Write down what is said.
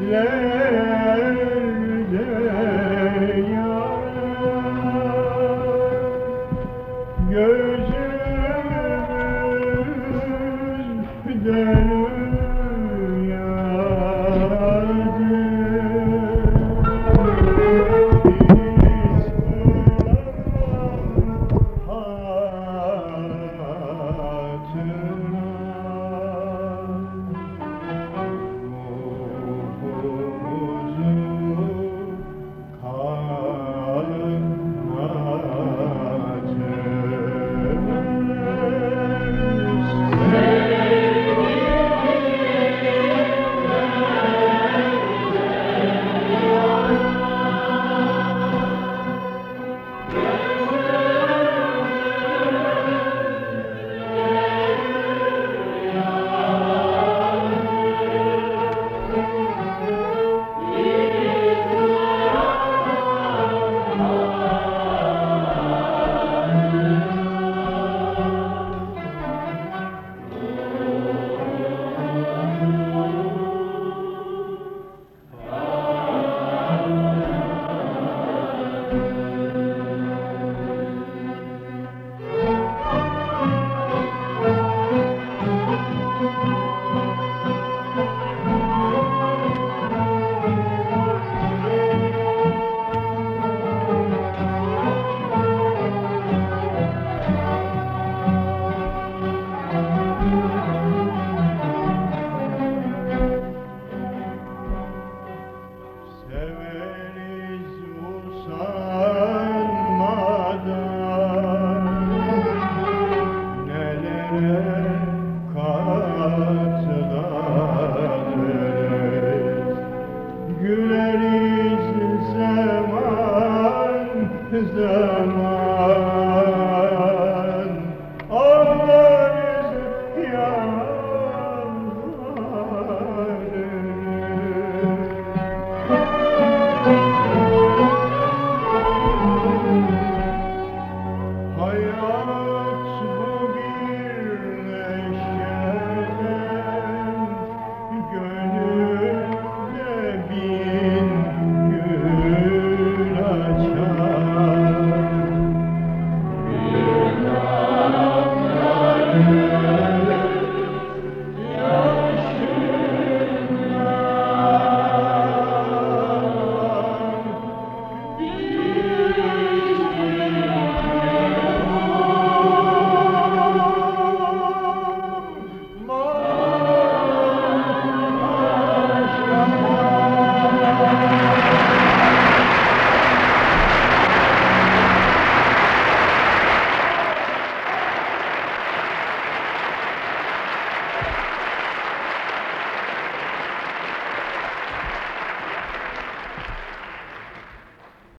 Göllerde yanar Gözümüzden